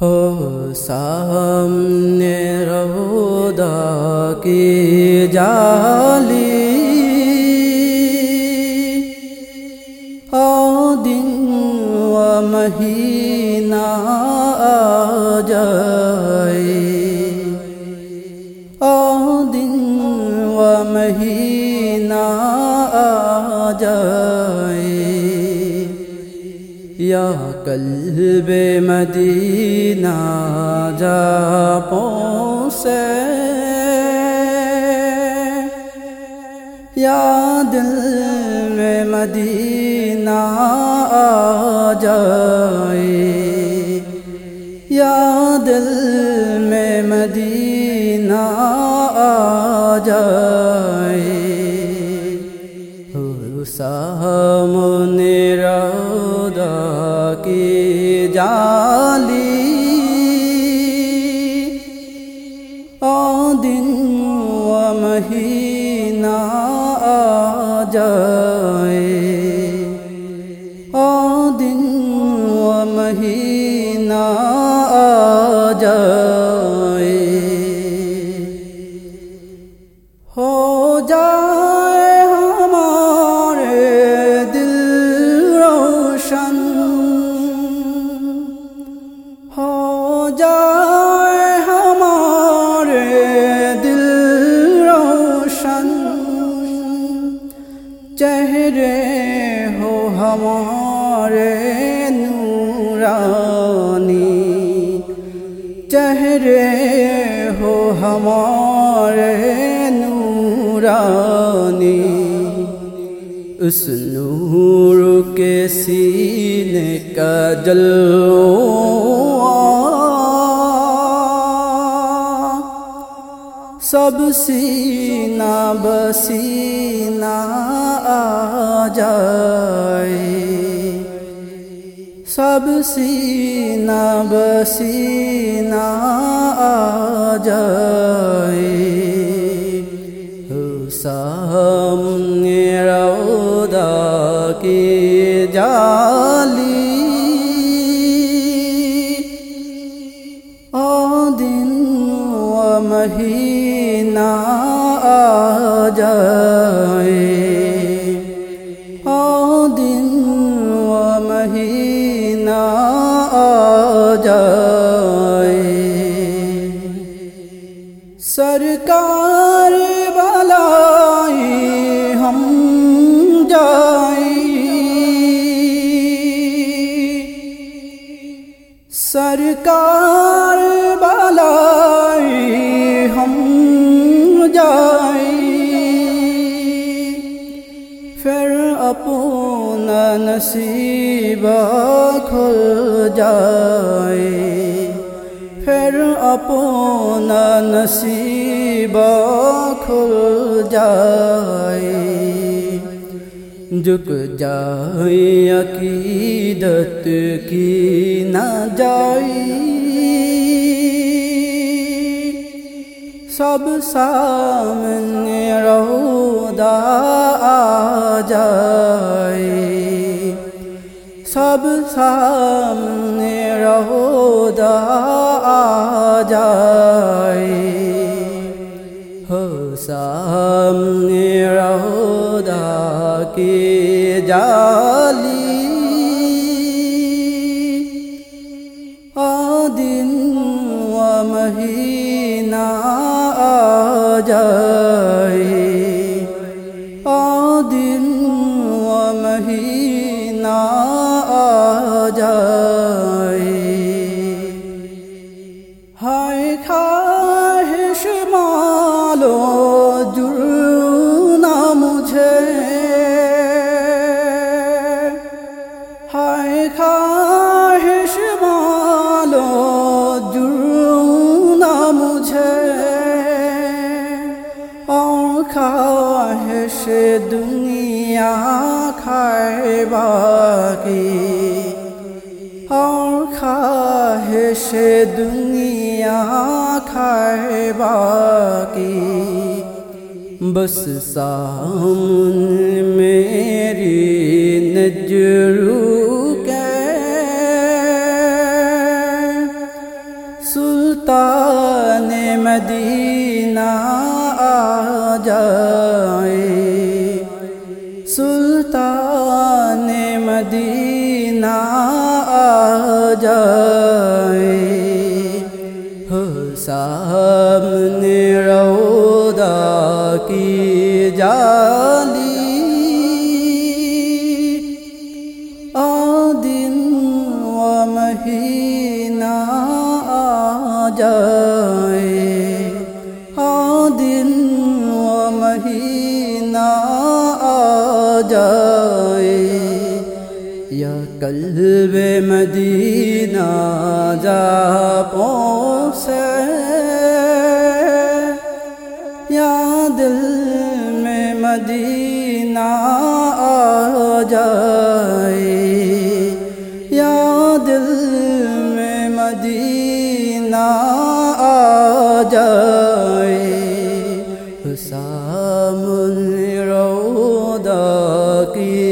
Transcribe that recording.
ہو سامنے رودا کی جالی۔ او دن و مہینہ آ جائے۔ او دن و مہینہ آ جائے۔ یا قلب مدینہ جا پوسے یا دل میں مدینہ آ جائے۔ یا دل میں مدینہ دن و مہینہ آ جائے۔ آ دن و مہینہ چہرے ہو ہمارے نورانی۔ چہرے ہو ہمارے نورانی۔ اس نور کے سینے کا جلوہ سب سینا بسینا آ جائے۔ سب سینا بسینا آ جائے۔ دن و مہینہ آ جائے۔ سرکار بلائی ہم جائی سرکار بلائی ہم جائی اپنا نصیب کھل جائے۔ پھر اپنا نصیب کھل جائے۔ جھک جائے عقیدت کی نہ جائی۔ سب سامنے رودا آ جائے۔ سب سامنے رودا آ جائے۔ ہو سامنے رودا کی جالی آئی آ دن و مہینہ اور خواہش دنیا کھائے باقی، بس سامن میری نجرو کے۔ سلطان مدینہ آ جائے۔ سلطان مدینہ آئے ہاں دن و مہینہ آ جائے۔ یا قلب مدینہ جائے kia